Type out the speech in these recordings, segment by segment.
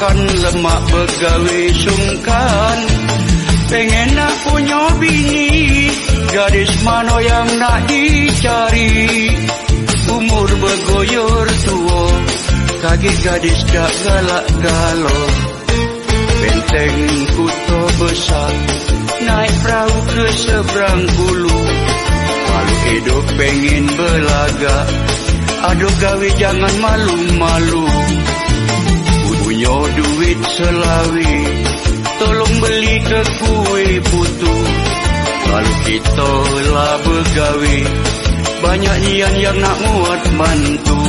makan lemak begawe sungkan. Pengen nak punya bini Gadis mana yang nak dicari. Umur bergoyor tua Kaki gadis tak galak galau. Benteng kuto besar Naik perahu ke seberang bulu. Kalau hidup pengen belaga Aduh gawe jangan malu-malu Punya duit selawi Tolong beli ke kue putu. Kalau kita lah bergawe Banyak nian yang nak muat bantu.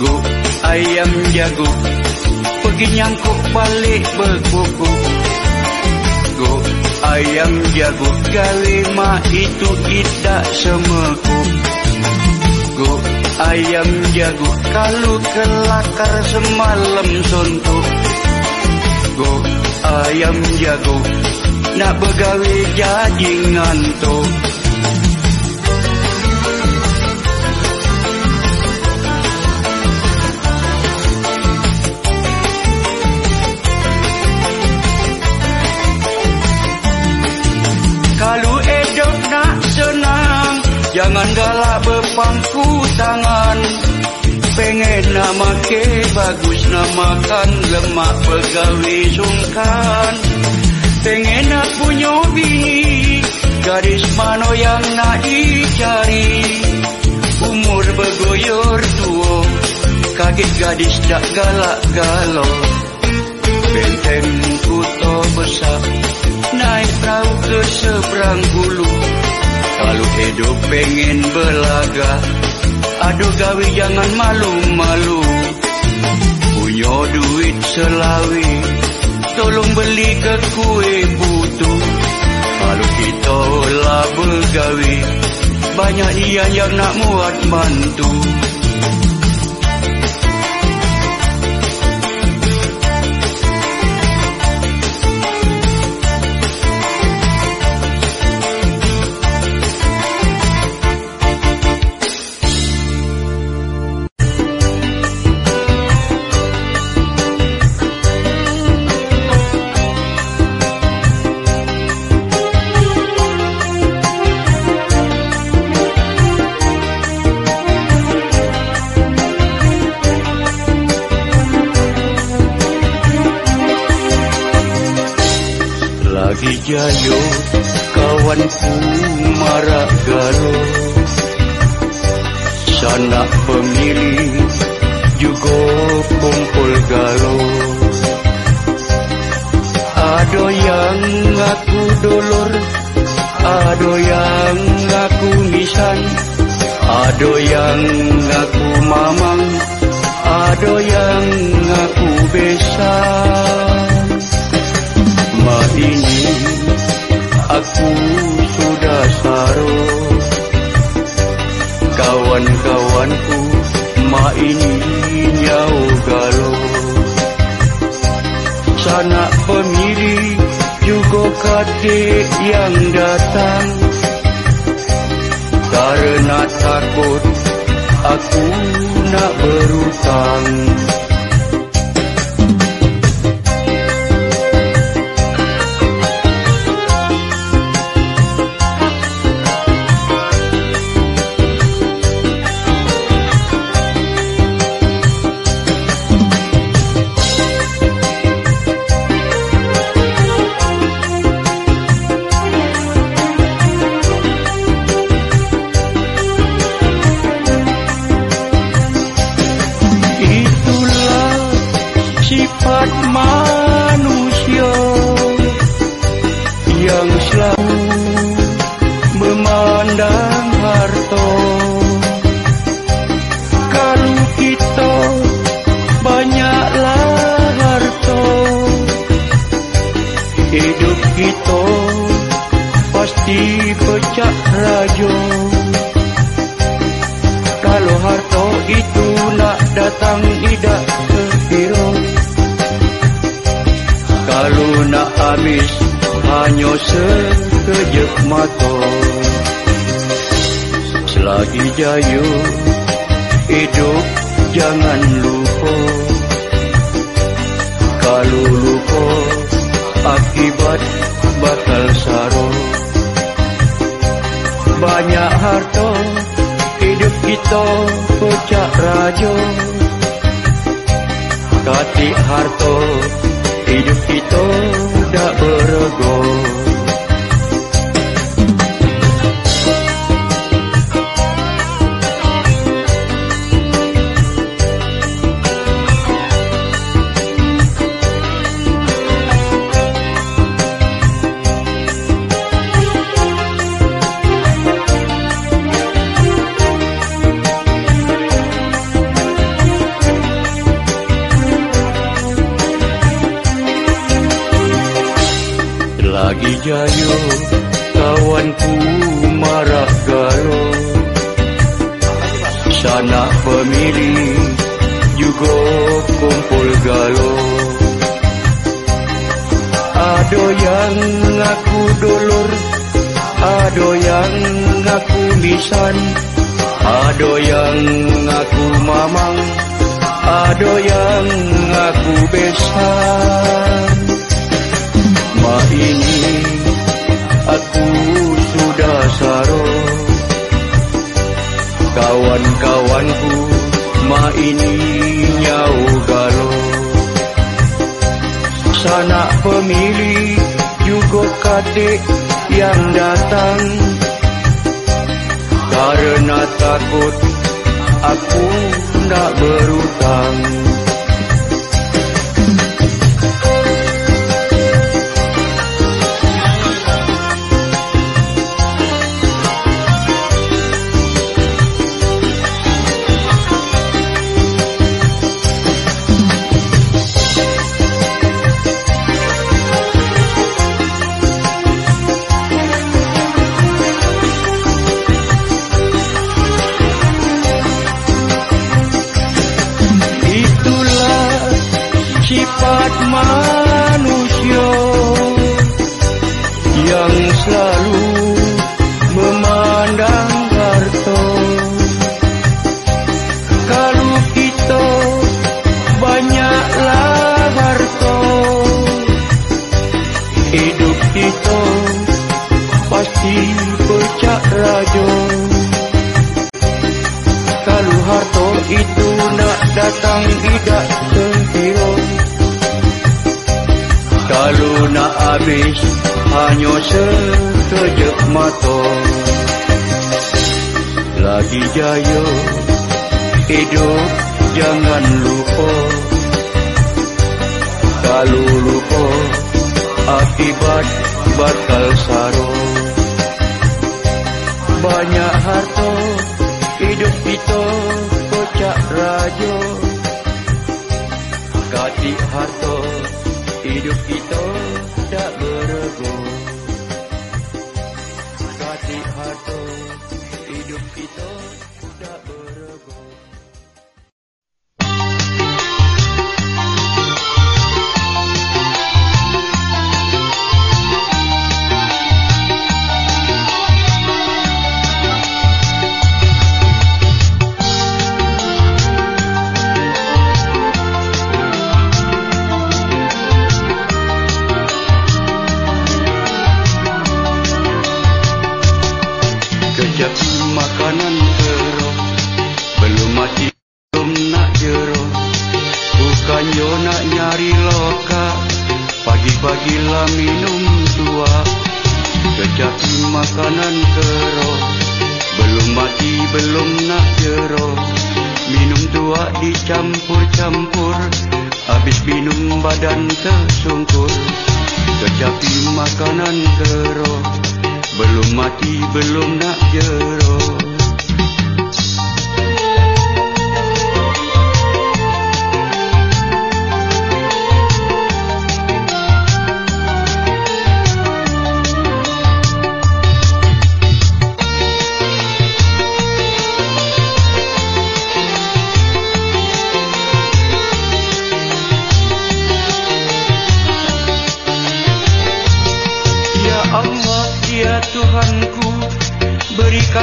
Go ayam jago Pergi nyangkuk balik berkuku. Go ayam jago mak itu tidak semeku Go ayam jago Kalau kelakar semalam sontok Go ayam jago Nak bergawe jadi ngantuk Jangan galak berpangku tangan. Pengen nak make bagus nak makan Lemak begawe sungkan Pengen nak punya bini Gadis mana yang nak dicari. Umur bergoyor tua Kaget gadis tak galak galau Benteng kuto besar Naik perahu ke seberang hulu Kalau hidup pengen belaga Aduh gawe jangan malu-malu. Punya duit selawi Tolong beli ke kue putu Kalau kita lah bergawe Banyak dia yang nak muat bantu Ada yang ngaku mamang Ada yang ngaku besan Ma ini aku sudah saru Kawan-kawanku Ma ini nyau galau Sanak pemilih juga kadek yang datang takut aku nak berutang datang tidak terkira Kalau nak habis hanya sekejap mata. Lagi jaya hidup jangan lupa. Kalau lupa akibat bakal sarung banyak harta hidup kita tak rajo Gadi harto hidup kita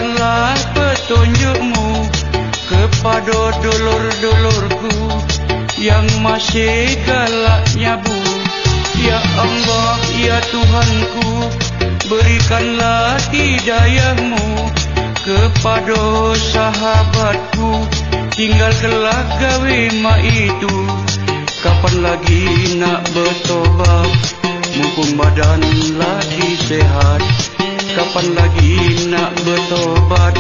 Berikanlah petunjukmu Kepada dolor-dolorku Yang masih galak nyabu Ya Allah, ya Tuhanku Berikanlah hidayahmu Kepada sahabatku. Tinggal kelak gawe mak itu. Kapan lagi nak bertobat? Mumpung badan lagi sehat kapan lagi nak bertobat?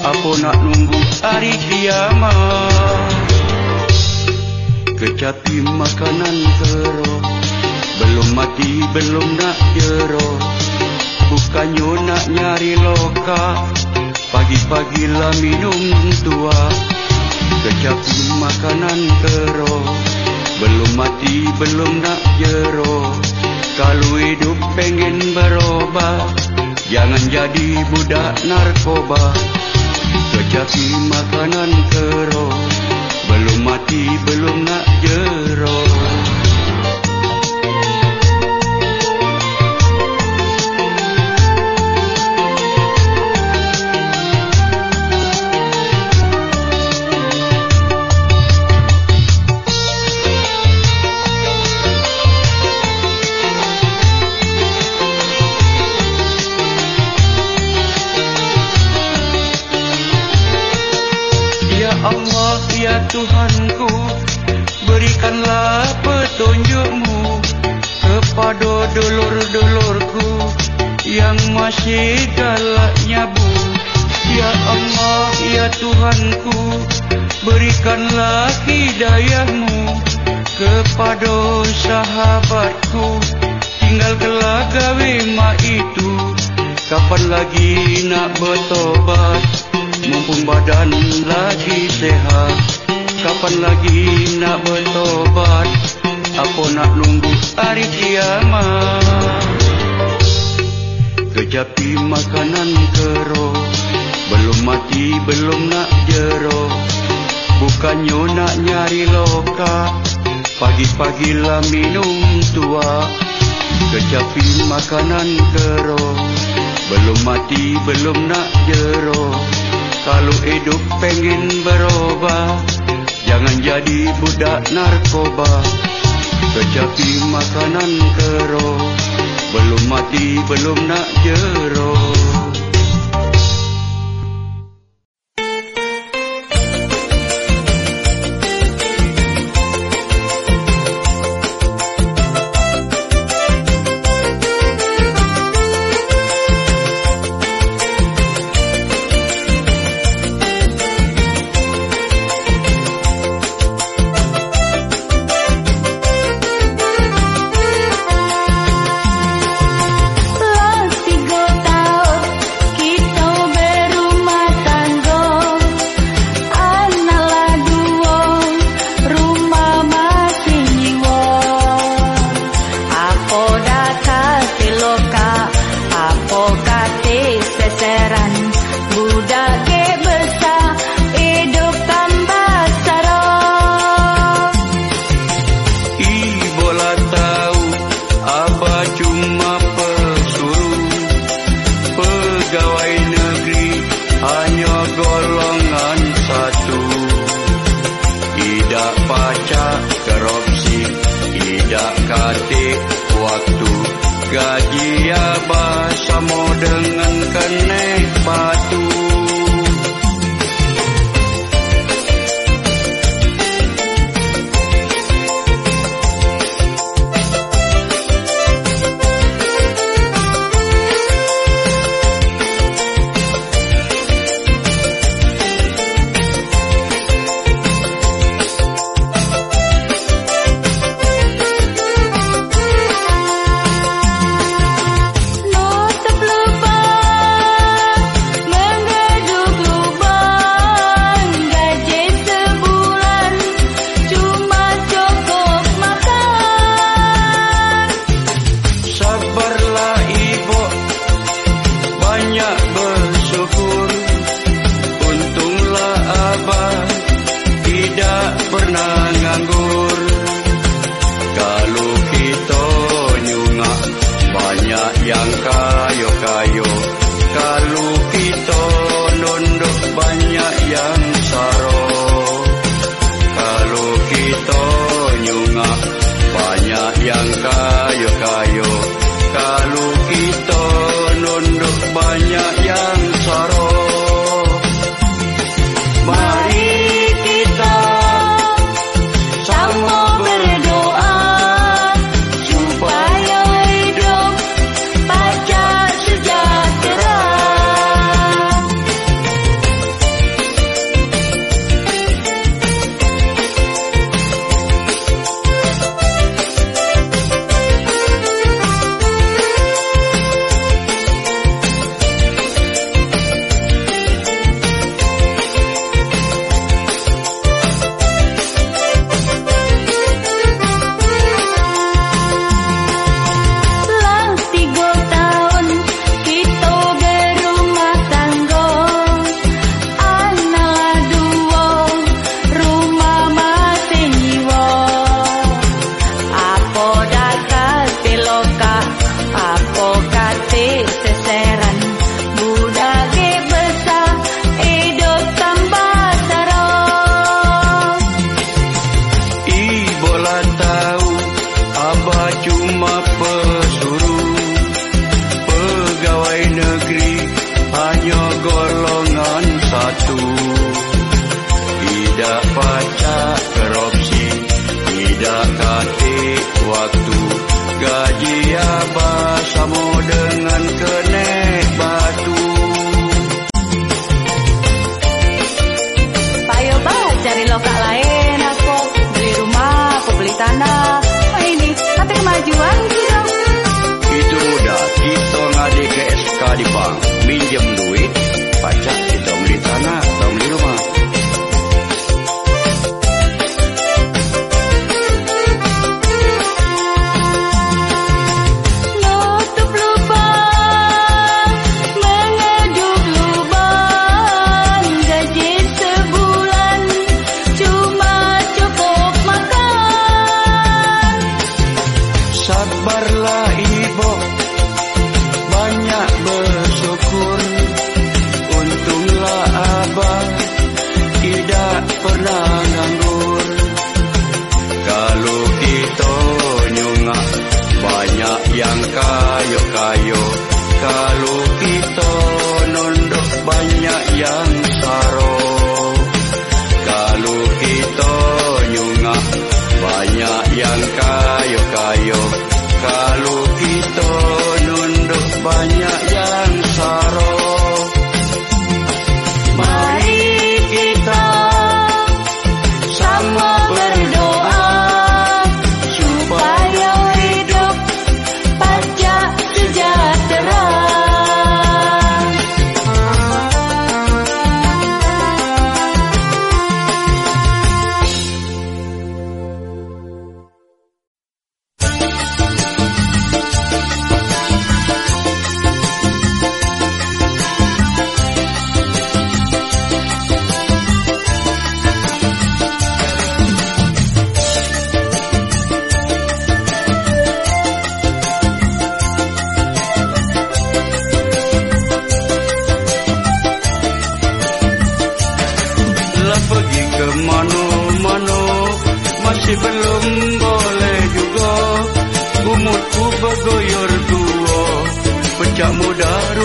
Apa nak nunggu hari kiamat? Kecapi makanan keroh. Belum mati belum nak jeroh. Bukannya nak nyari loka. Pagi-pagi lah minum tua. Kecapi makanan keroh. Belum mati belum nak jeroh. Kalau hidup pengen berubah Jangan jadi budak narkoba. Kecapi makanan keroh Belum mati belum nak jeroh petunjukmu Kepada dolor-dolorku Yang masih galak nyabu. Ya Allah, ya Tuhanku Berikanlah hidayahmu Kepada sahabatku. Tinggal gawe mak itu Kapan lagi nak bertobat? Mumpung badan lagi sehat kapan lagi nak bertobat Apa nak nunggu hari kiamat. Kejapi makanan keroh. Belum mati belum nak jeroh. Bukannya nak nyari loka. Pagi-pagi lah minum tua. Kejapi makanan keroh. Belum mati belum nak jeroh. Kalau hidup pengen berubah Jangan jadi budak narkoba Kecapi makanan keroh. Belum mati belum nak jeroh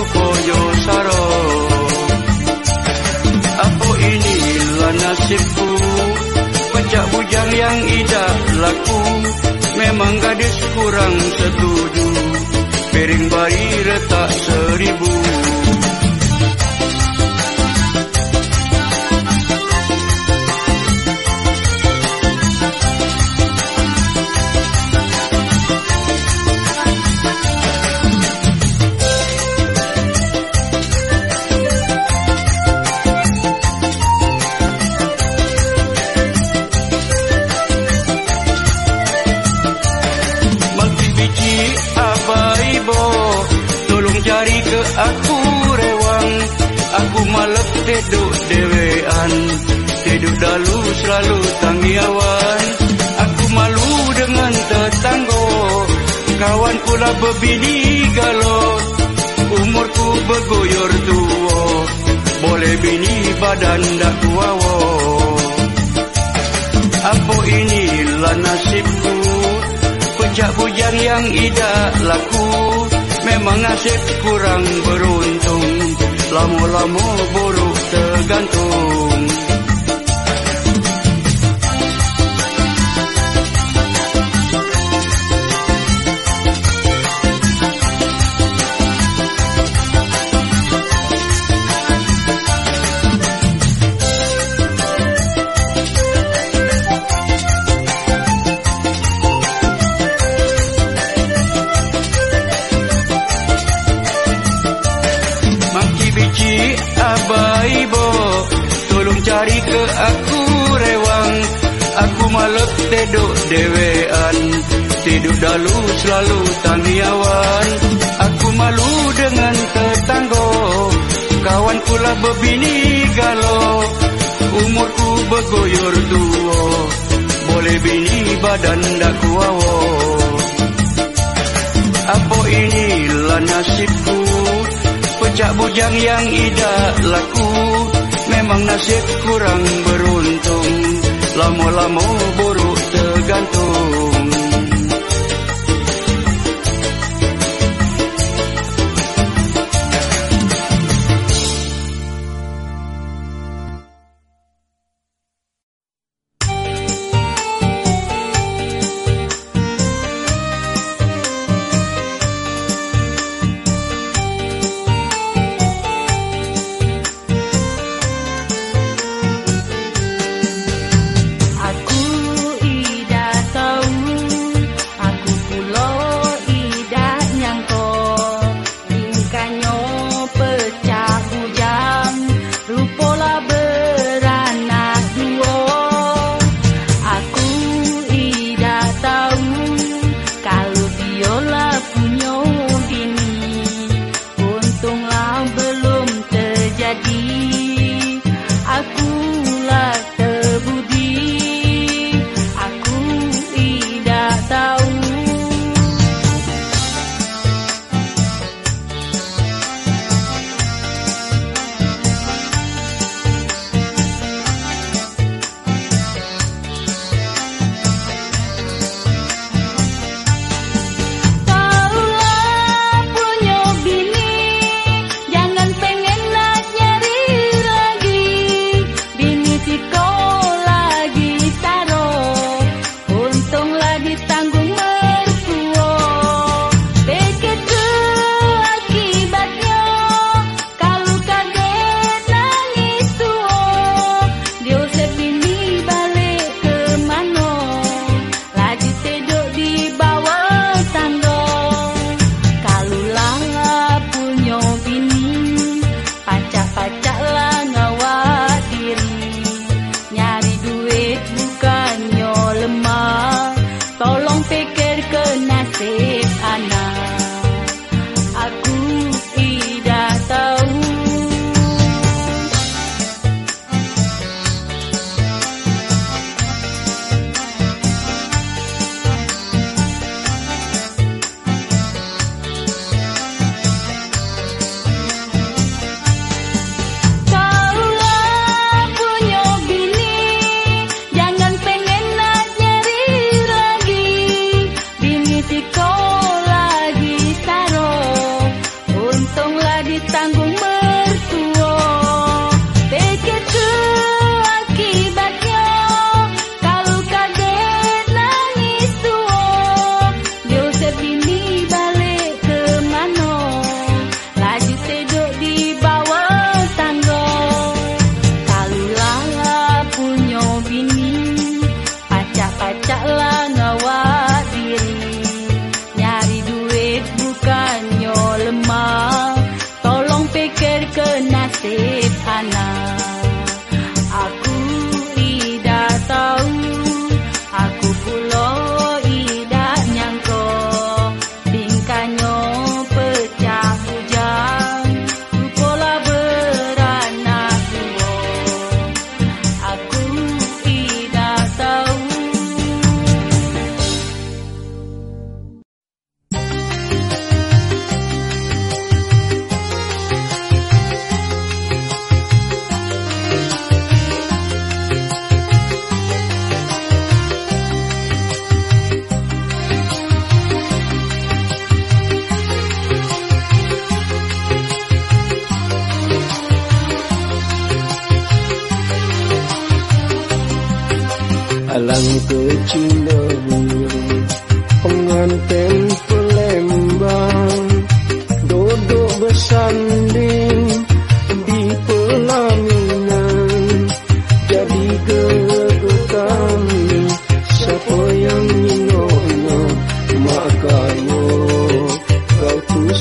muda rupanya saro. Apa inilah nasibku? Pecah bujang yang idah laku. Memang gadis kurang setuju. Piring bari retak seribu tanggiawan Aku malu dengan tetanggo Kawan pula berbini galot Umurku bergoyor tua. Boleh bini badan dak kuawo Apa inilah nasibku? Pecah bujang yang idak laku. Memang nasib kurang beruntung. Lama-lama buruk tergantung dewean Tidur dalu selalu tanggiawan Aku malu dengan tetanggo Kawan pula berbini galo. Umurku bergoyor tua Boleh bini badan dak kuawo Apa inilah nasibku? Pecah bujang yang idak laku. Memang nasib kurang beruntung Lama-lama buruk el cantón.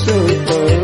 Tergantung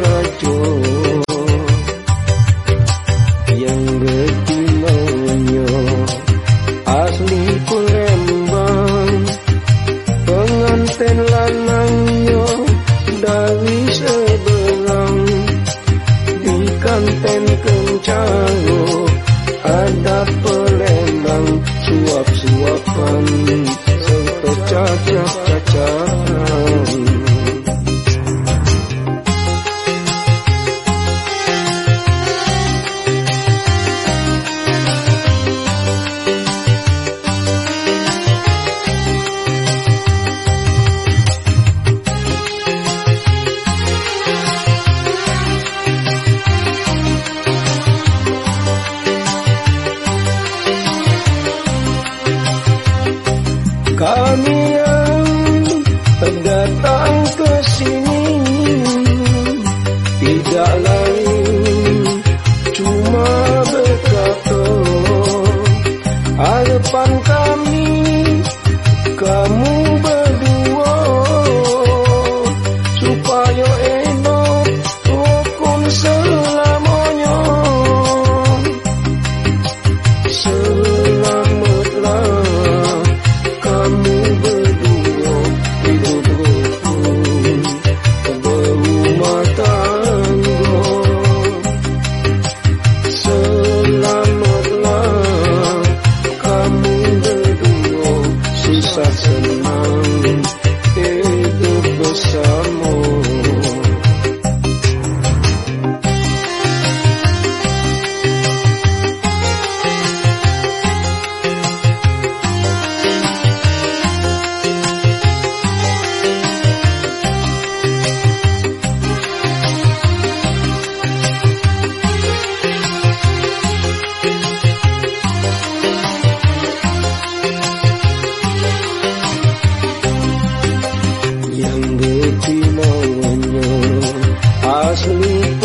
asleep.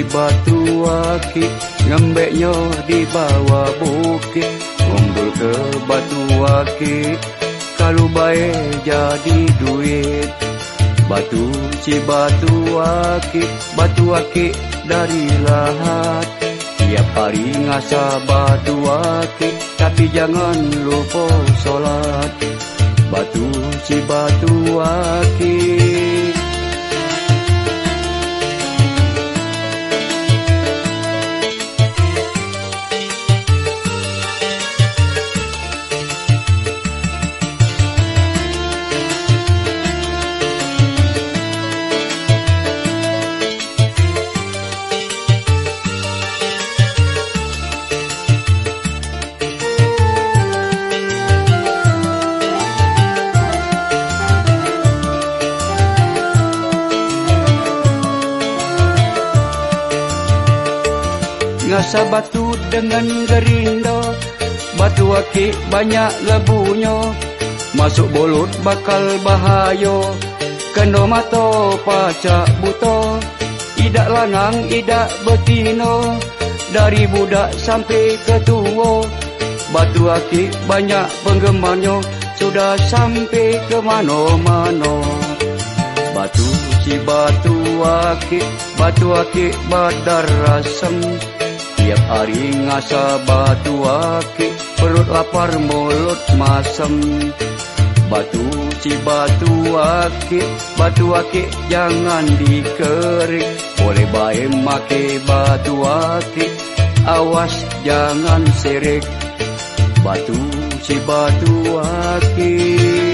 Batu si batu aki Ngembeknya di bawah bukit. Kumpul ke batu aki Kalau baik jadi duit. Batu si batu aki Batu aki dari lahat. Tiap hari ngasa batu aki Tapi jangan lupa solat. Batu si batu aki Ngasa batu dengan gerindo Batu akik banyak lebunya. Masuk bolut bakal bahayo Kena mata pacak buto Idak lanang, idak betino Dari budak sampai ke tua Batu akik banyak penggemarnya. Sudah sampai ke mana-mana. Batu si batu akik Batu akik badar rasem Tiap hari ngasa batu akik Perut lapar mulut masam Batu si batu akik Batu akik jangan dikerik. Boleh baik make batu akik Awas jangan serik Batu si batu akik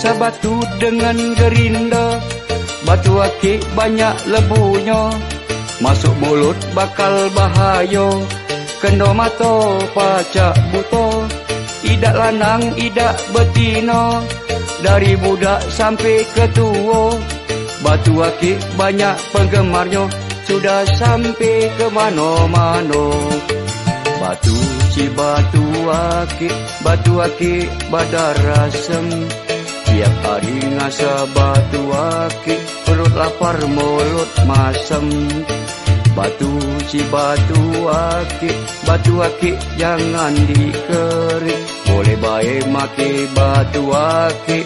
Ngasa batu dengan gerinda. Batu akik banyak lebunya. Masuk mulut bakal bahaya. Kena mata pacak buto Idak lanang, idak betina. Dari budak sampai ke tua Batu akik banyak penggemarnya. Sudah sampai ke mana-mana. Batu si batu akik Batu akik badar rasem Tiap hari ngasa batu akik Perut lapar mulut masam Batu si batu akik Batu akik jangan dikerik Boleh baik make batu akik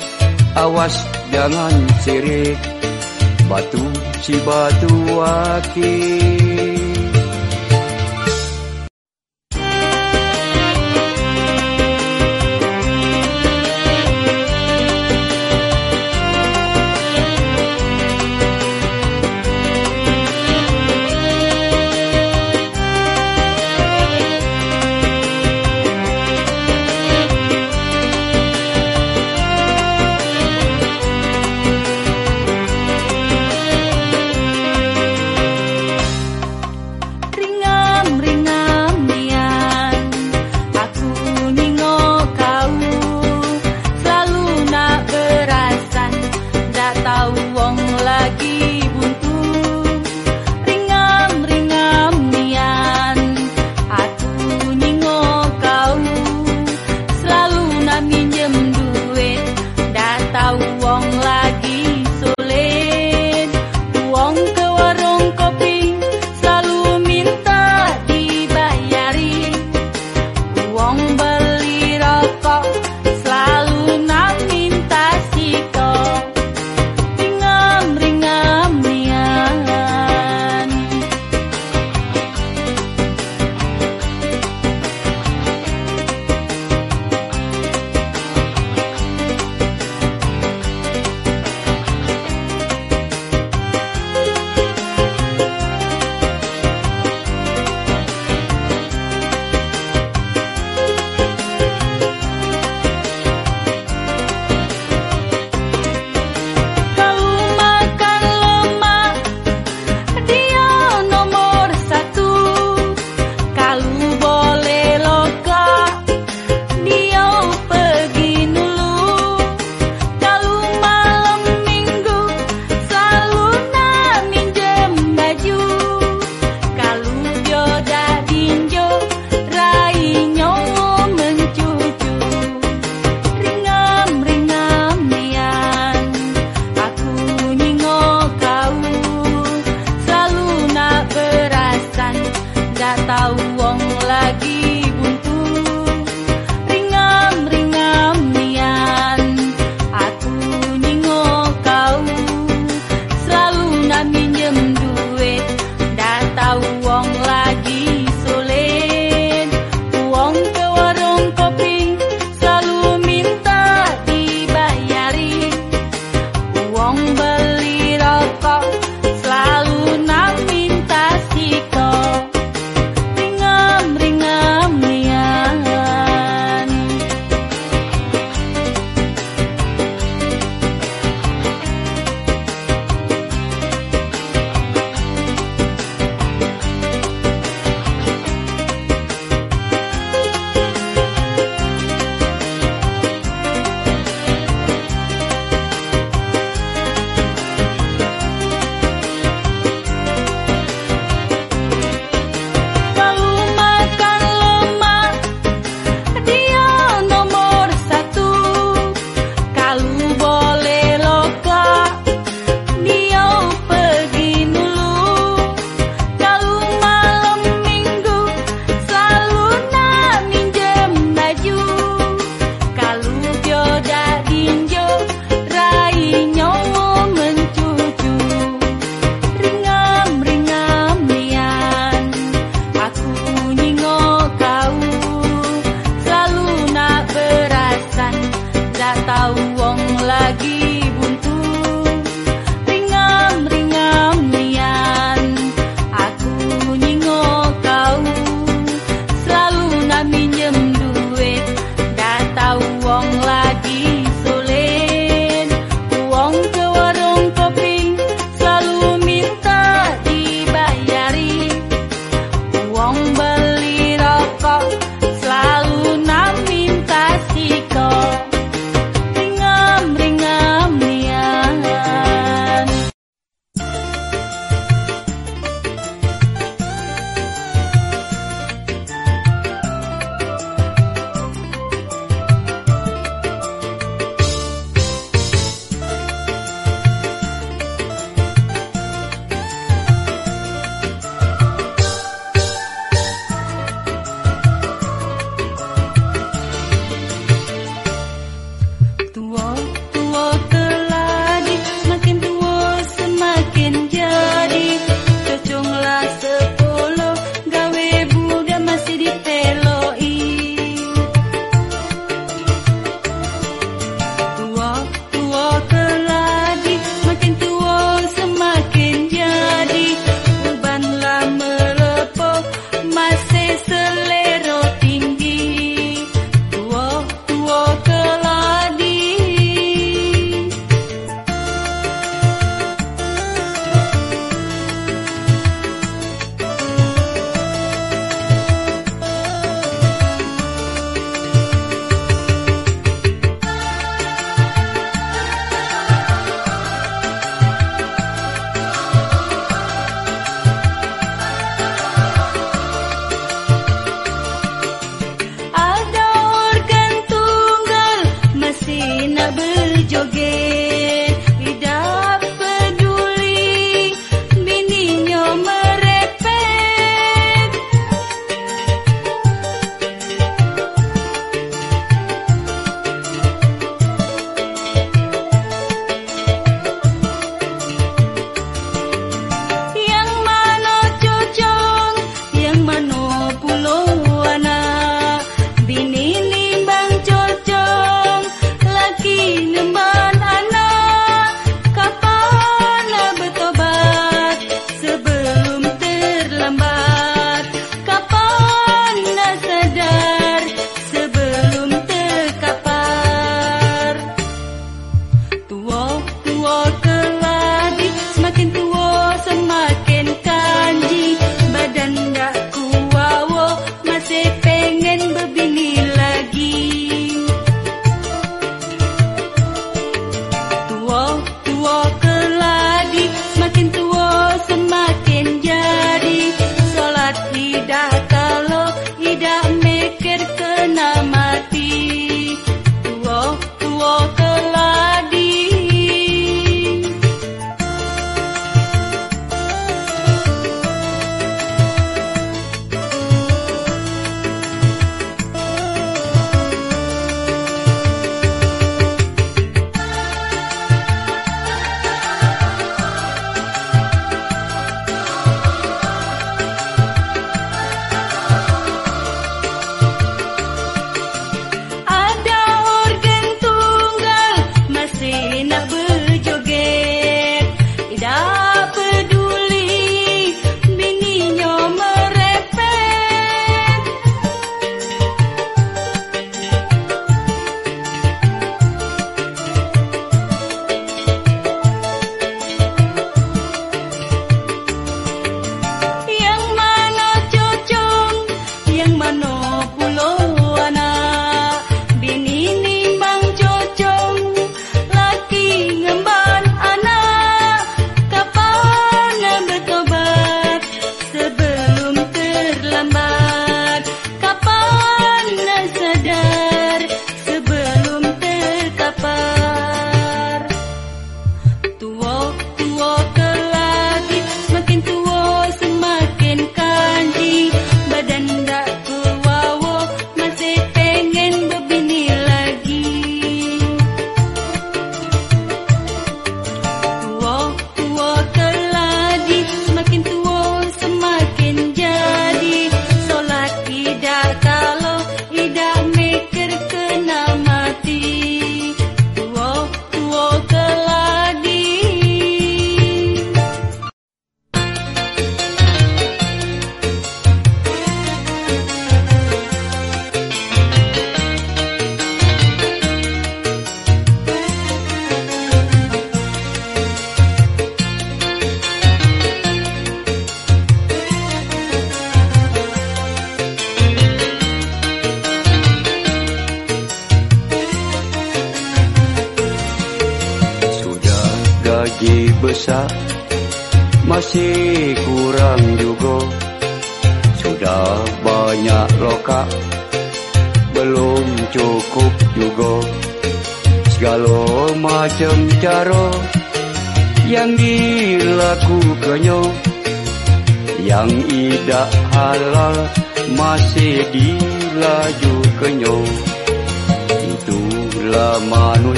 Awas jangan sirik. Batu si batu akik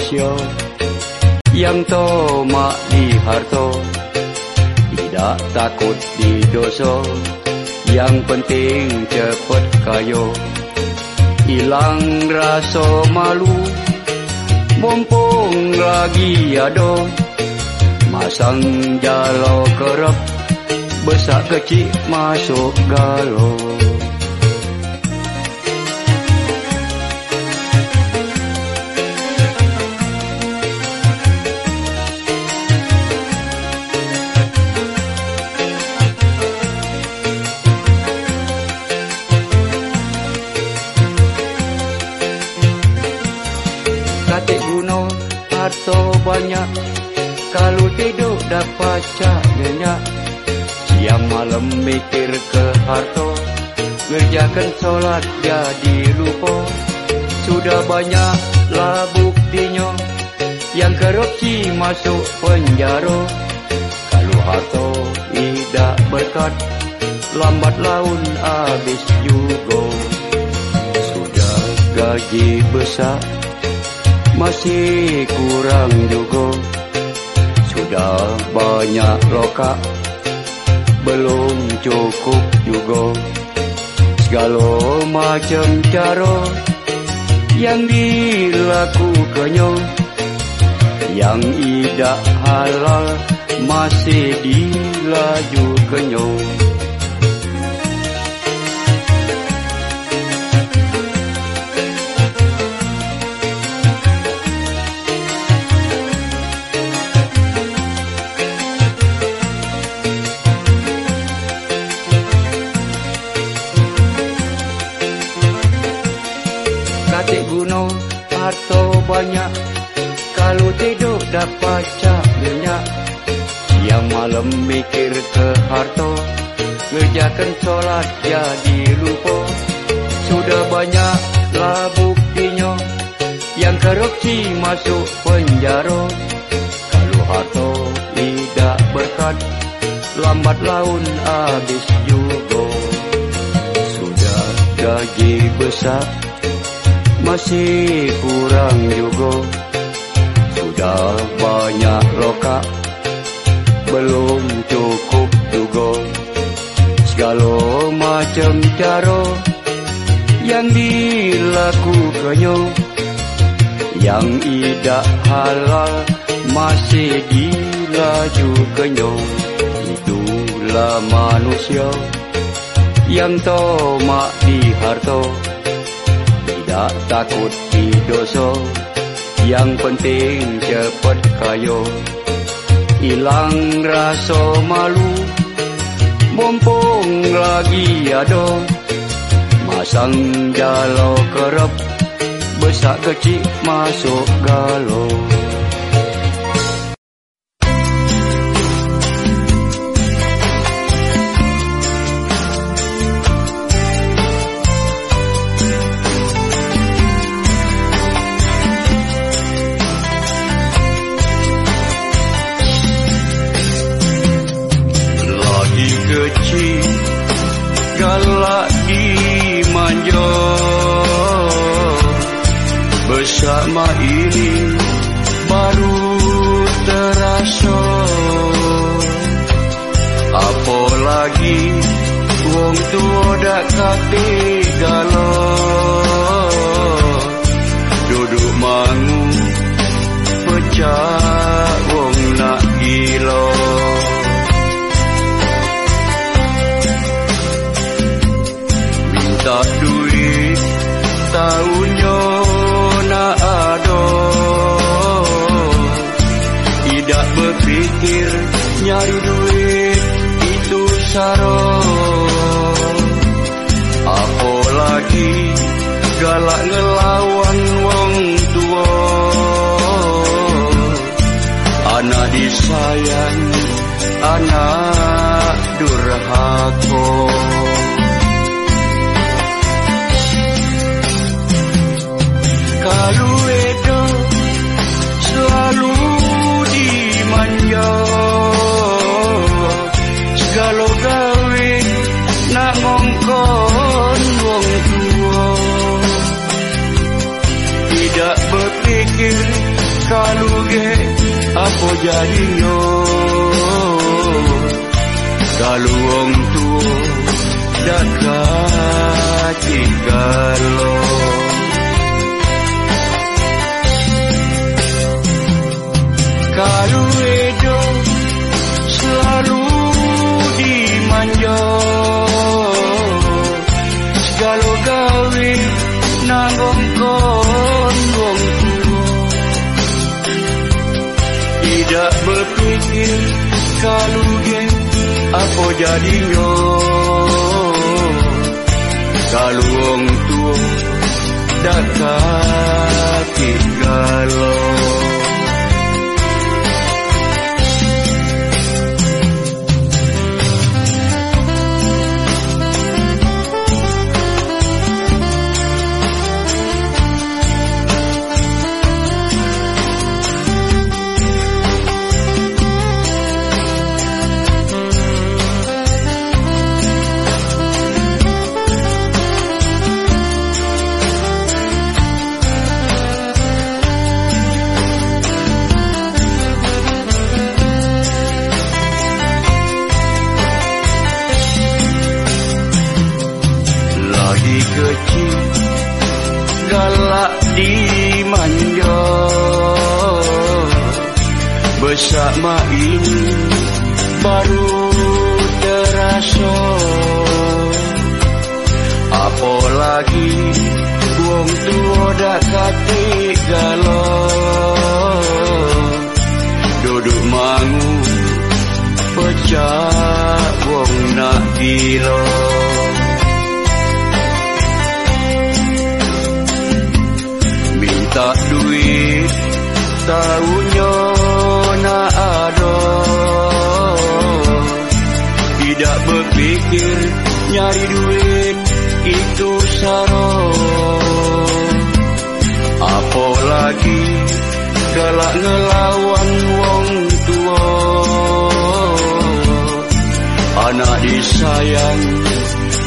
manusia yang tomak di harto Tidak takut di dosa. Yang penting cepat kayo Hilang rasa malu. Mumpung lagi ada Masang jalo kerap Besar kecil masuk galau tidur dapat cahaya. Siang malam mikir ke harta Ngerjakan solat jadi lupa. Sudah banyaklah buktinya Yang korupsi masuk penjara. Kalau harta tidak berkat Lambat laun habis juga. Sudah gaji besar masih kurang juga Sudah banyak lokak Belum cukup juga. Segala macam cara Yang dilakukannya Yang tidak halal Masih dilajukannya dapat cak minyak Siang malam mikir ke harta Ngerjakan solat jadi lupa Sudah banyaklah buktinya Yang korupsi masuk penjara. Kalau harta tidak berkat Lambat laun habis juga. Sudah gaji besar masih kurang juga Sudah banyak lokak Belum cukup juga. Segala macam cara Yang dilakukannya Yang tidak halal Masih dilajukannya Itulah manusia Yang tomak di harta. Tak takut di dosa Yang penting cepat kayo Hilang rasa malu Mumpung lagi ada. Masang jalo kerap Besar kecil masuk galau ngelawan wong tua. Anak disa sayang anak durhaka. Kalau apa jadinya Kalau wong tua dak jadinya? Kalau wong tua dak kaki galau besar main baru terasa apalagi wong tua dak kate galau duduk mangu pecah wong nak gila. Minta duit tahunya nyari duit itu saro apalagi galak ngelawan wong tua. Anak disayang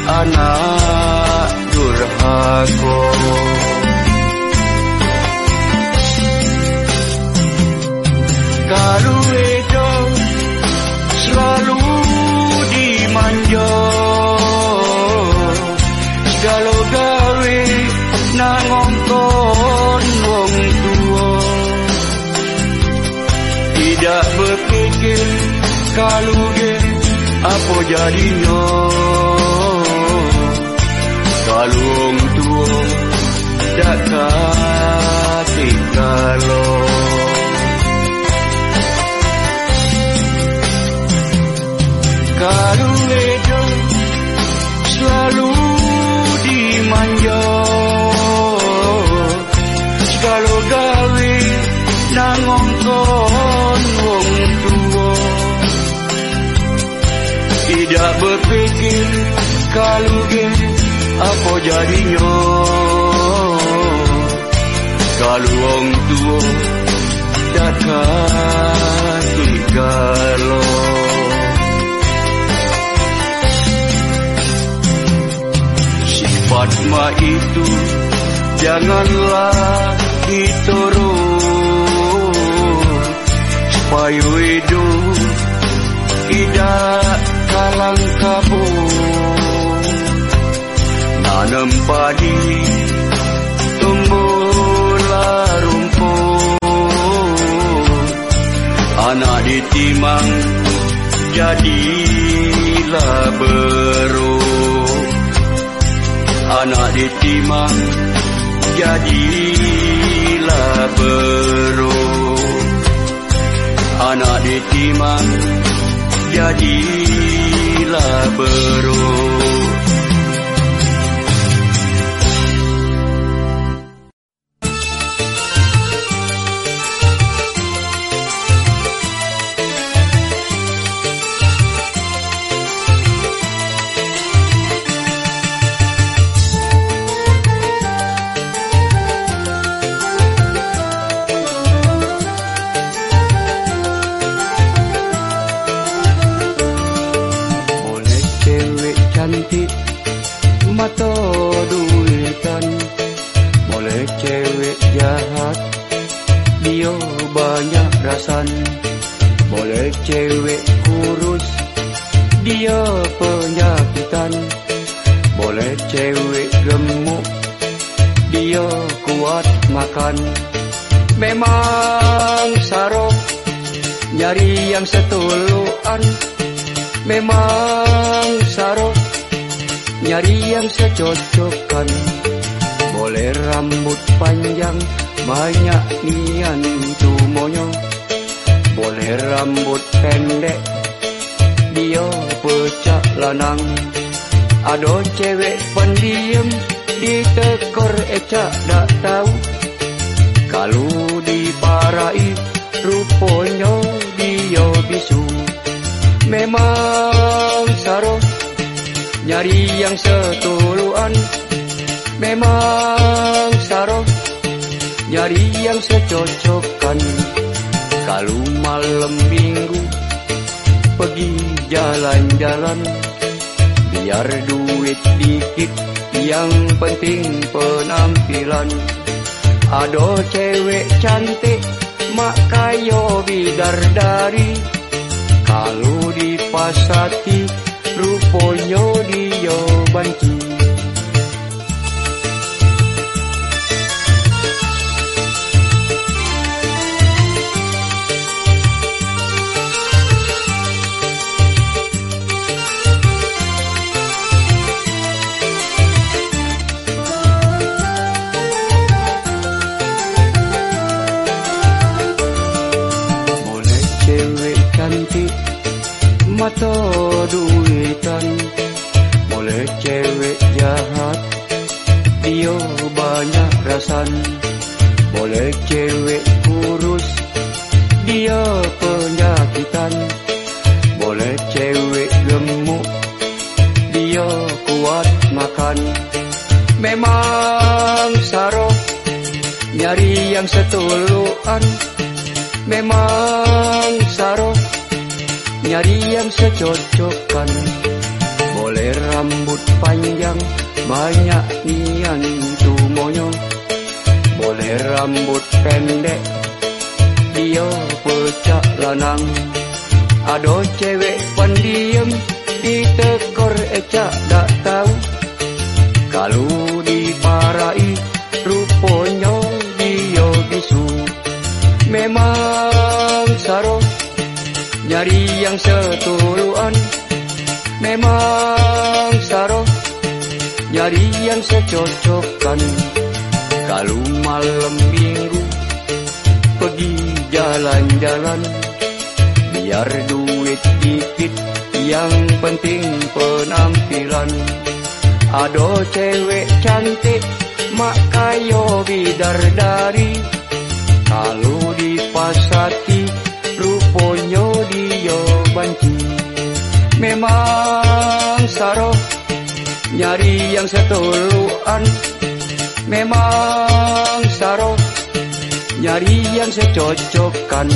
anak durhaka. Kalau kalau dia apa jadinya Kalau wong tua kalau dia apa jadinya? Kalau wong tua dak kasih galau Fatma itu janganlah diturut supaya hidup tidak kalang kabut nanam padi tumbuhlah rumput. Anak ditimang jadilah beruk. Anak ditimang jadilah beruk. Anak ditimang jadilah beruk penting penampilan. Ado cewek cantik Mak kayo bidar dari Kalau dipasati Ruponya dia banci mata duitan. Boleh cewek jahat Dia banyak rasan. Boleh cewek kurus Dia penyakitan. Boleh cewek gemuk Dia kuat makan. Memang sarok Nyari yang setuluan Memang Nyari yang secocokkan Boleh rambut panjang Banyak nian tumonyo Boleh rambut pendek Dia pecah lanang. Ado cewek pendiam Ditekor ecak tak tahu. Kalau diparai Nyari yang setuluan Memang saroh. Nyari yang secocokkan. Kalau malam minggu Pergi jalan-jalan. Biar duit dikit Yang penting penampilan. Ado cewek cantik Mak kayo bidar dari Kalau dipasati Memang saroh Nyari yang setuluan Memang saroh Nyari yang secocokkan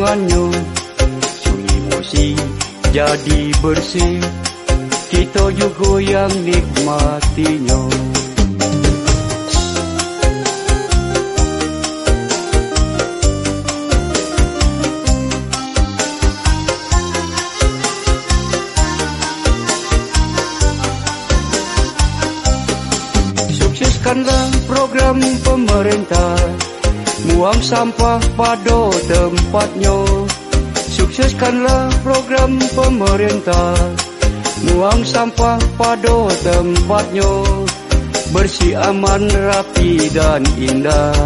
lingkungannya Sungai musi jadi bersih Kita juga yang nikmatinya. Sukseskanlah program pemerintah Buang sampah pada tempatnya. Sukseskanlah program pemerintah. Buang sampah pada tempatnya. Bersih aman rapi dan indah.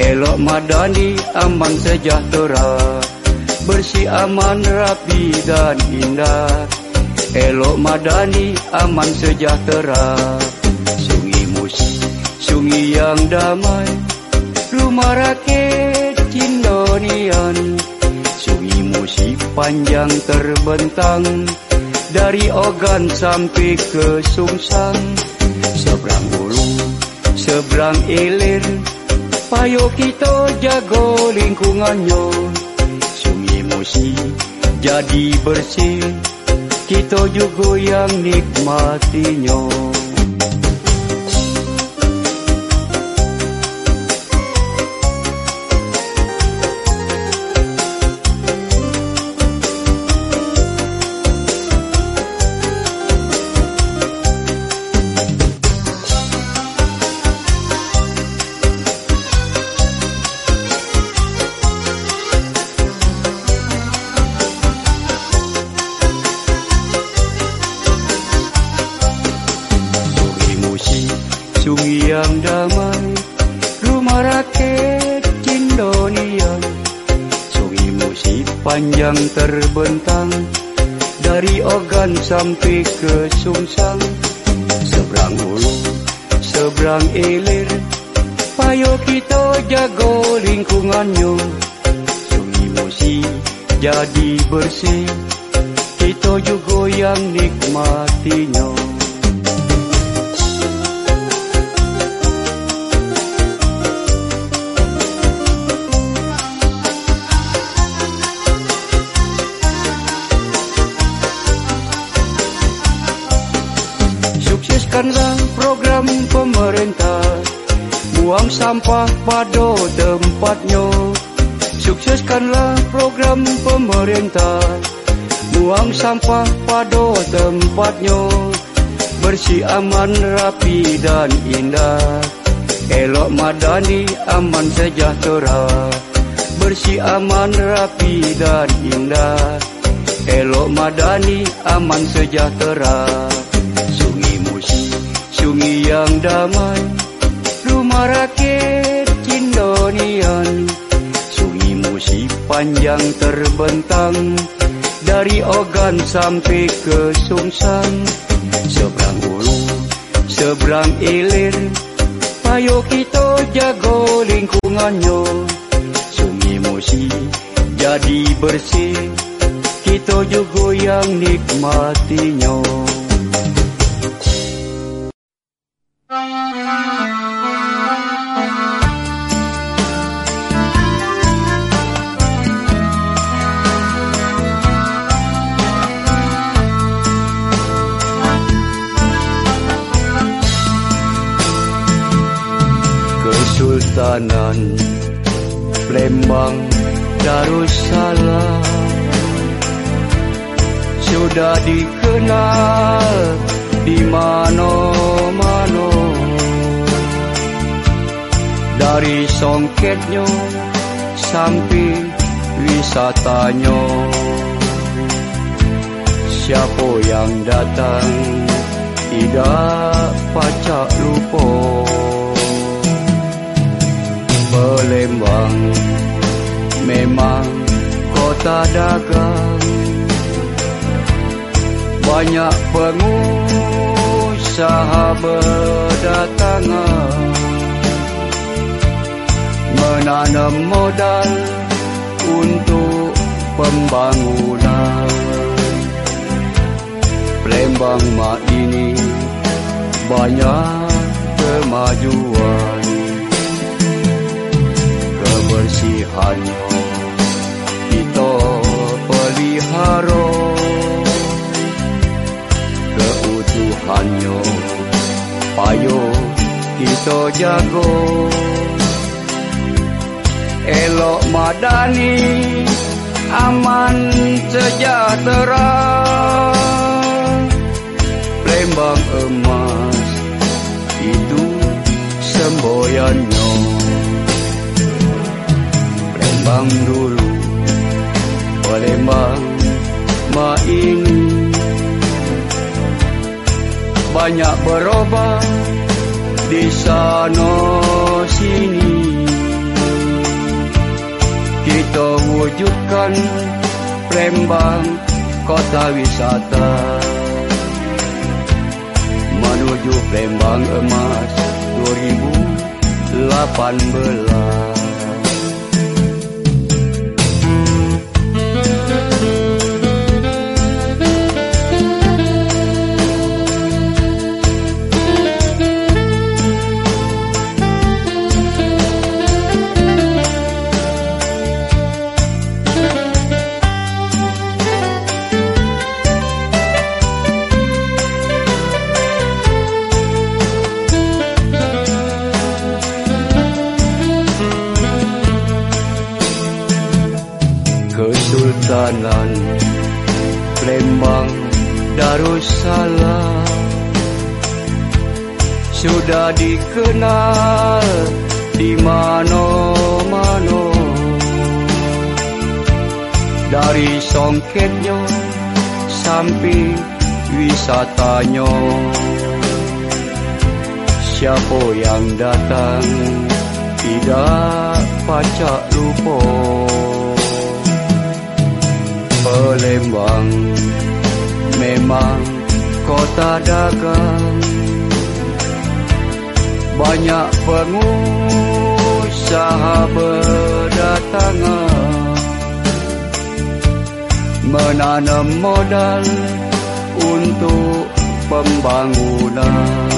Elok madani aman sejahtera. Bersih aman rapi dan indah. Elok madani aman sejahtera. Sungai musi, sungai yang damai Rumah rakyat Cindonian Sungai musi panjang terbentang Dari Ogan sampai ke Sungsang. Seberang hulu, seberang ilir Payo kita jago lingkungannya. Sungai musi jadi bersih kita juga yang nikmatinya sampai ke Sungsang Seberang hulu, seberang ilir Payo kita jago lingkungannya. Sungai musi jadi bersih Kita juga yang nikmatinya pada tempatnya. Sukseskanlah program pemerintah. Buang sampah pada tempatnya. Bersih aman rapi dan indah. Elok madani aman sejahtera. Bersih aman rapi dan indah. Elok madani aman sejahtera. Sungai yang damai. Rumah rakyat Cindonian Sungai musi panjang terbentang Dari Ogan sampai ke Sungsang. Seberang hulu, seberang ilir Ayo kita jago lingkungannya. Sungai musi jadi bersih Kita juga yang nikmatinya Kesultanan Lembang Darussalam. Sudah dikenal di mana-mana. Dari songketnya sampai wisatanya. Siapa yang datang tidak pacak lupa Palembang memang kota dagang. Banyak pengusaha berdatangan. Menanam modal untuk pembangunan. Palembang mak ini banyak kemajuan kebersihannya kita pelihara keutuhannya payo kita jago elok madani aman sejahtera Lembang emas itu semboyannya Palembang dulu Palembang ma ini Banyak berubah di sana sini. Kita wujudkan Palembang kota wisata. Menuju Palembang emas 2018 Darussalam. Sudah dikenal di mana-mana. Dari songketnya sampai wisatanya. Siapa yang datang tidak pacak lupa. Palembang memang kota dagang. Banyak pengusaha berdatangan Menanam modal untuk pembangunan.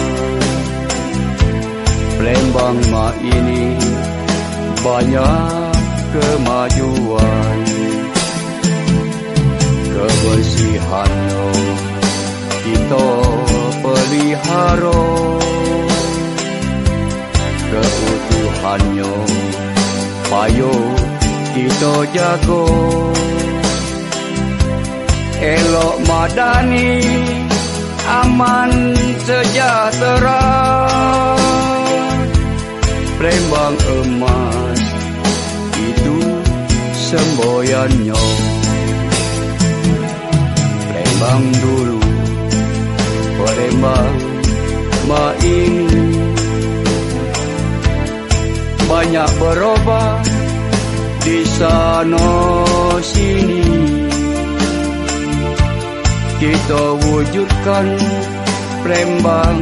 Palembang ini banyak kemajuan kebersihannya kita pelihara. Keutuhannya payo kita jago elok madani aman sejahtera. Palembang emas itu semboyannya Palembang dulu Palembang ma ini banyak berubah di sana sini. Kita wujudkan Palembang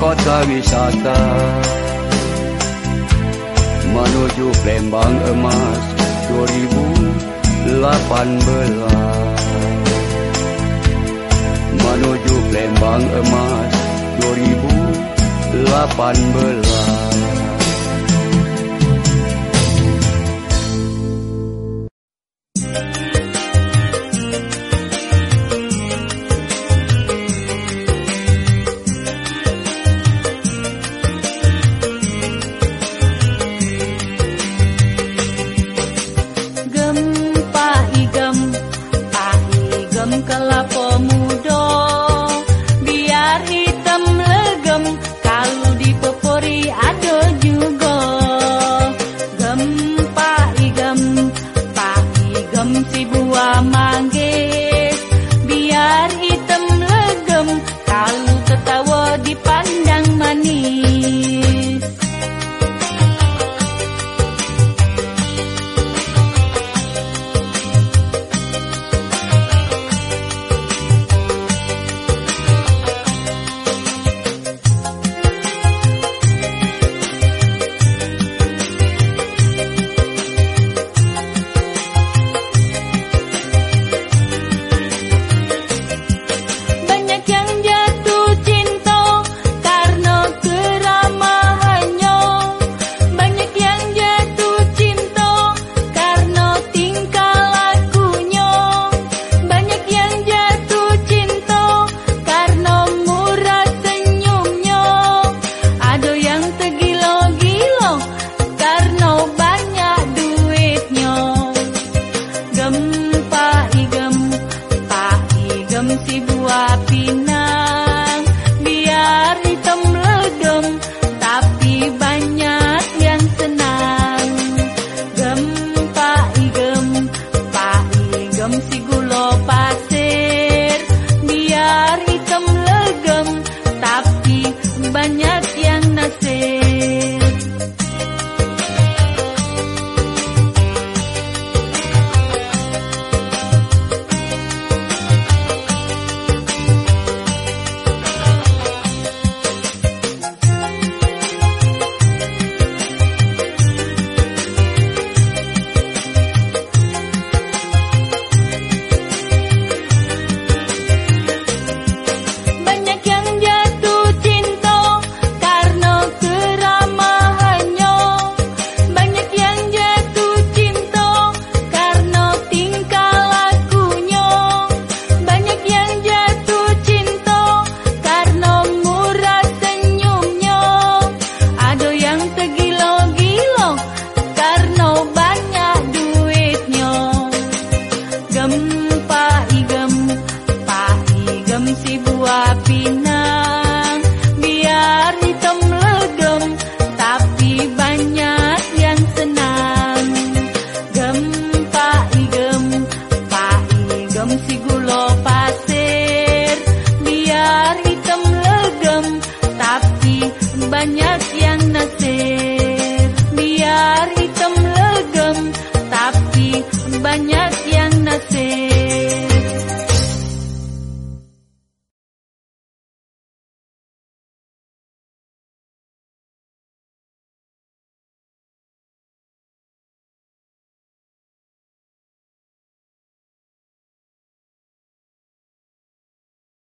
kota wisata. Menuju Palembang emas 2018 menuju Palembang emas. 2018